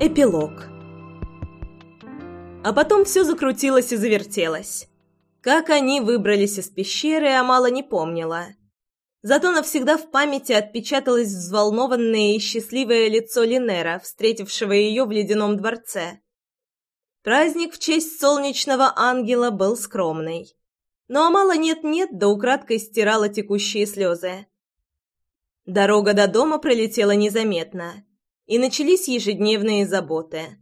Эпилог А потом все закрутилось и завертелось. Как они выбрались из пещеры, Амала не помнила. Зато навсегда в памяти отпечаталось взволнованное и счастливое лицо Линера, встретившего ее в ледяном дворце. Праздник в честь солнечного ангела был скромный. Но Амала нет-нет, да украдкой стирала текущие слезы. Дорога до дома пролетела незаметно, и начались ежедневные заботы.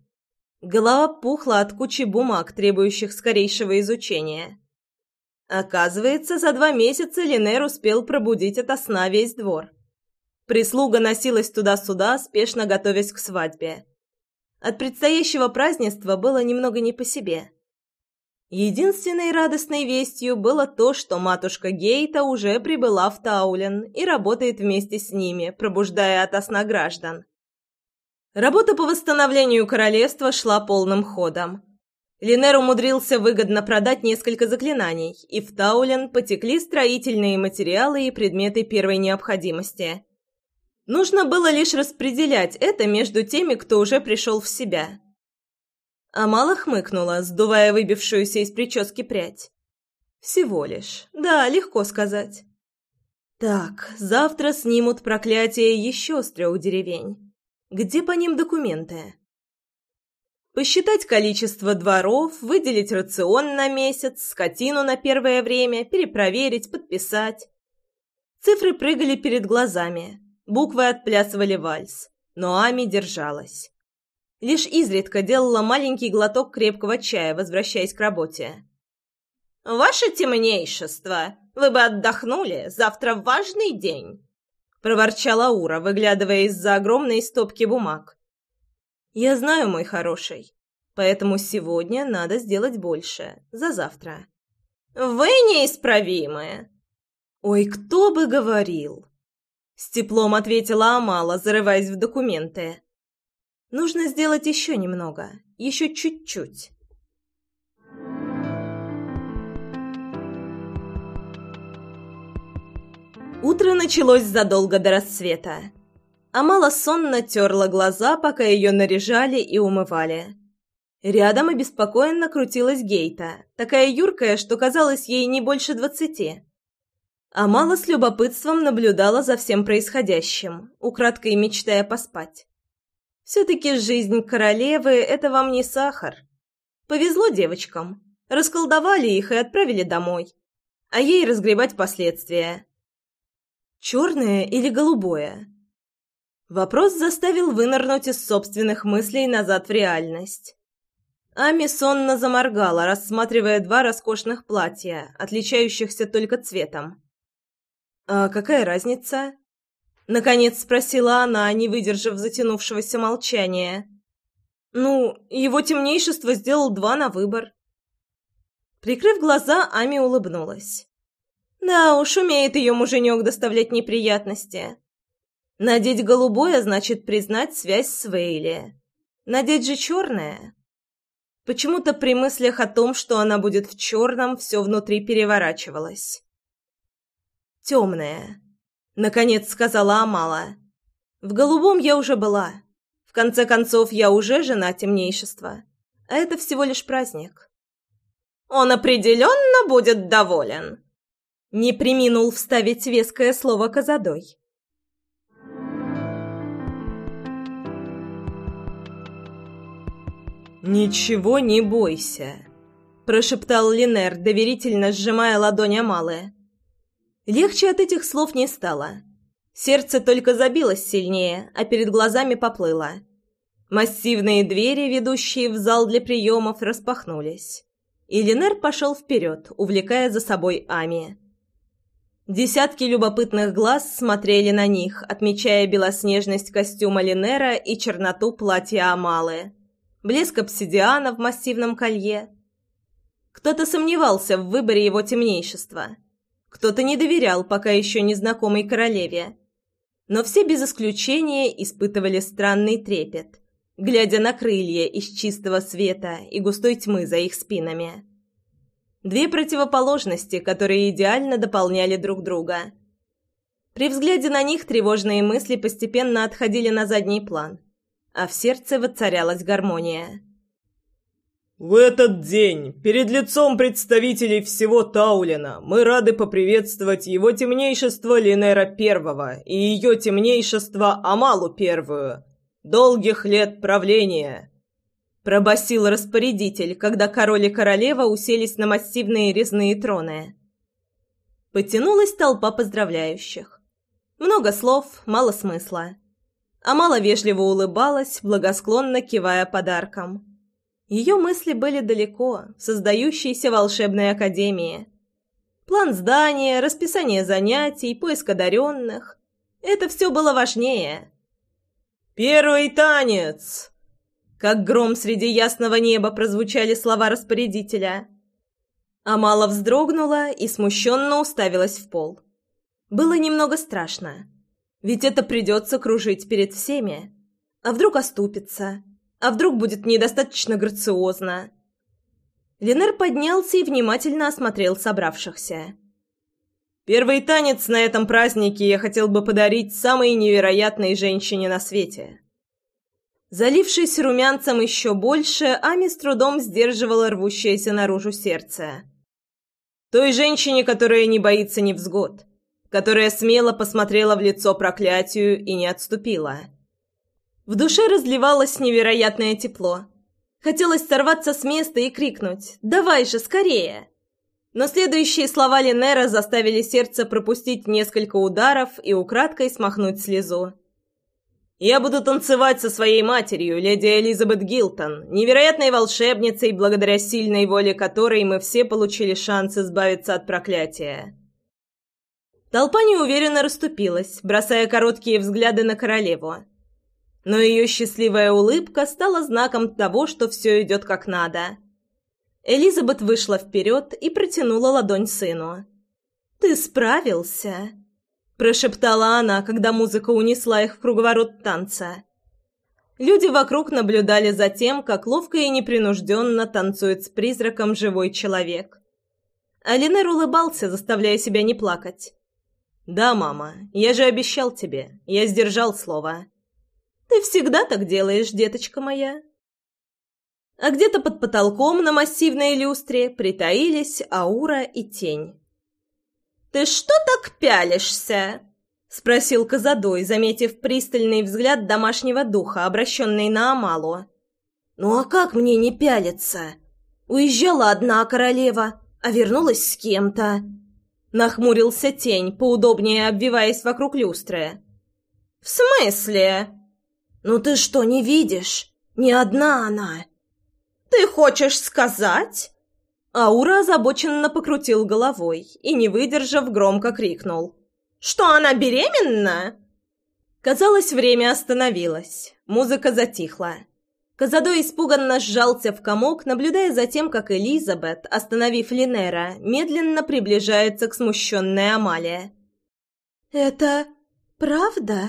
Голова пухла от кучи бумаг, требующих скорейшего изучения. Оказывается, за два месяца Линер успел пробудить ото сна весь двор. Прислуга носилась туда-сюда, спешно готовясь к свадьбе. От предстоящего празднества было немного не по себе. Единственной радостной вестью было то, что матушка Гейта уже прибыла в Таулен и работает вместе с ними, пробуждая ото сна граждан. Работа по восстановлению королевства шла полным ходом. Линер умудрился выгодно продать несколько заклинаний, и в Таулен потекли строительные материалы и предметы первой необходимости. Нужно было лишь распределять это между теми, кто уже пришел в себя. Амала хмыкнула, сдувая выбившуюся из прически прядь. «Всего лишь. Да, легко сказать». «Так, завтра снимут проклятие еще с трех деревень. Где по ним документы?» Посчитать количество дворов, выделить рацион на месяц, скотину на первое время, перепроверить, подписать. Цифры прыгали перед глазами, буквы отплясывали вальс, но Ами держалась. Лишь изредка делала маленький глоток крепкого чая, возвращаясь к работе. «Ваше темнейшество, вы бы отдохнули, завтра важный день!» — проворчала Ура, выглядывая из-за огромной стопки бумаг. «Я знаю, мой хороший, поэтому сегодня надо сделать больше, за завтра». «Вы неисправимы!» «Ой, кто бы говорил!» С теплом ответила Амала, зарываясь в документы. «Нужно сделать еще немного, еще чуть-чуть». Утро началось задолго до рассвета. Амала сонно терла глаза, пока ее наряжали и умывали. Рядом обеспокоенно крутилась Гейта, такая юркая, что казалось ей не больше двадцати. Амала с любопытством наблюдала за всем происходящим, украдкой мечтая поспать. Все-таки жизнь королевы — это вам не сахар. Повезло девочкам. Расколдовали их и отправили домой. А ей разгребать последствия. Черное или голубое? Вопрос заставил вынырнуть из собственных мыслей назад в реальность. Ами сонно заморгала, рассматривая два роскошных платья, отличающихся только цветом. «А какая разница?» Наконец спросила она, не выдержав затянувшегося молчания. «Ну, его темнейшество сделал два на выбор». Прикрыв глаза, Ами улыбнулась. «Да уж, умеет ее муженек доставлять неприятности. Надеть голубое значит признать связь с Вейли. Надеть же черное. Почему-то при мыслях о том, что она будет в черном, все внутри переворачивалось. «Темное», — наконец сказала Амала. «В голубом я уже была. В конце концов, я уже жена темнейшества. А это всего лишь праздник». «Он определенно будет доволен», — не приминул вставить веское слово Казадой. «Ничего не бойся», — прошептал Линер, доверительно сжимая ладонь Амалы. Легче от этих слов не стало. Сердце только забилось сильнее, а перед глазами поплыло. Массивные двери, ведущие в зал для приемов, распахнулись. И Линер пошел вперед, увлекая за собой Ами. Десятки любопытных глаз смотрели на них, отмечая белоснежность костюма Линера и черноту платья Амалы блеск обсидиана в массивном колье. Кто-то сомневался в выборе его темнейшества. Кто-то не доверял пока еще незнакомой королеве. Но все без исключения испытывали странный трепет, глядя на крылья из чистого света и густой тьмы за их спинами. Две противоположности, которые идеально дополняли друг друга. При взгляде на них тревожные мысли постепенно отходили на задний план – а в сердце воцарялась гармония. В этот день, перед лицом представителей всего Таулина, мы рады поприветствовать его темнейшество Линера Первого и ее темнейшество Амалу Первую. Долгих лет правления!» Пробасил распорядитель, когда король и королева уселись на массивные резные троны. Потянулась толпа поздравляющих. Много слов, мало смысла. Амала вежливо улыбалась, благосклонно кивая подарком. Ее мысли были далеко, в создающейся волшебной академии. План здания, расписание занятий, поиск одаренных — это все было важнее. «Первый танец!» Как гром среди ясного неба прозвучали слова распорядителя. Амала вздрогнула и смущенно уставилась в пол. Было немного страшно, ведь это придется кружить перед всеми. А вдруг оступится? А вдруг будет недостаточно грациозно? Ленер поднялся и внимательно осмотрел собравшихся. «Первый танец на этом празднике я хотел бы подарить самой невероятной женщине на свете». Залившись румянцем еще больше, Ами с трудом сдерживала рвущееся наружу сердце. Той женщине, которая не боится невзгод, которая смело посмотрела в лицо проклятию и не отступила. В душе разливалось невероятное тепло. Хотелось сорваться с места и крикнуть «Давай же, скорее!». Но следующие слова Линера заставили сердце пропустить несколько ударов и украдкой смахнуть слезу. «Я буду танцевать со своей матерью, леди Элизабет Гилтон, невероятной волшебницей, благодаря сильной воле которой мы все получили шанс избавиться от проклятия». Толпа неуверенно расступилась, бросая короткие взгляды на королеву но ее счастливая улыбка стала знаком того, что все идет как надо. Элизабет вышла вперед и протянула ладонь сыну. «Ты справился!» – прошептала она, когда музыка унесла их в круговорот танца. Люди вокруг наблюдали за тем, как ловко и непринужденно танцует с призраком живой человек. Алинер улыбался, заставляя себя не плакать. «Да, мама, я же обещал тебе, я сдержал слово». Ты всегда так делаешь, деточка моя. А где-то под потолком на массивной люстре притаились аура и тень. «Ты что так пялишься?» — спросил Казадой, заметив пристальный взгляд домашнего духа, обращенный на Амалу. «Ну а как мне не пялиться? Уезжала одна королева, а вернулась с кем-то». Нахмурился тень, поудобнее обвиваясь вокруг люстры. «В смысле?» «Ну ты что, не видишь? Не одна она!» «Ты хочешь сказать?» Аура озабоченно покрутил головой и, не выдержав, громко крикнул. «Что, она беременна?» Казалось, время остановилось. Музыка затихла. Казадо испуганно сжался в комок, наблюдая за тем, как Элизабет, остановив Линера, медленно приближается к смущенной Амалии. «Это правда?»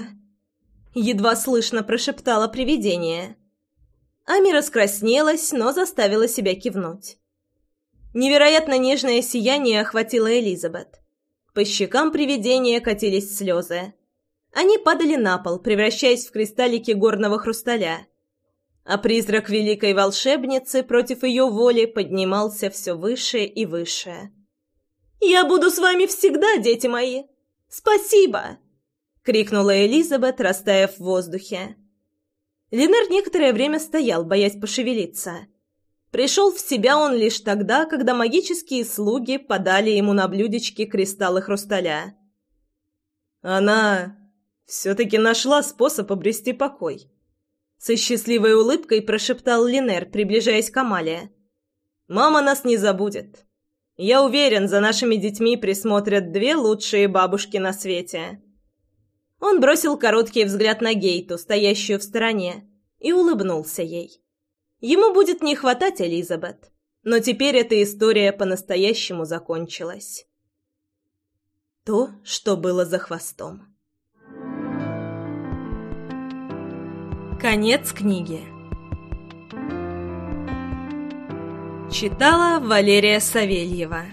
едва слышно прошептало привидение. Ами раскраснелась, но заставила себя кивнуть. Невероятно нежное сияние охватило Элизабет. По щекам привидения катились слезы. Они падали на пол, превращаясь в кристаллики горного хрусталя. А призрак великой волшебницы против ее воли поднимался все выше и выше. «Я буду с вами всегда, дети мои! Спасибо!» крикнула Элизабет, растаяв в воздухе. Ленар некоторое время стоял, боясь пошевелиться. Пришел в себя он лишь тогда, когда магические слуги подали ему на блюдечке кристаллы хрусталя. Она все-таки нашла способ обрести покой. Со счастливой улыбкой прошептал Линер, приближаясь к Амале. «Мама нас не забудет. Я уверен, за нашими детьми присмотрят две лучшие бабушки на свете». Он бросил короткий взгляд на Гейту, стоящую в стороне, и улыбнулся ей. Ему будет не хватать Элизабет, но теперь эта история по-настоящему закончилась. То, что было за хвостом. Конец книги. Читала Валерия Савельева.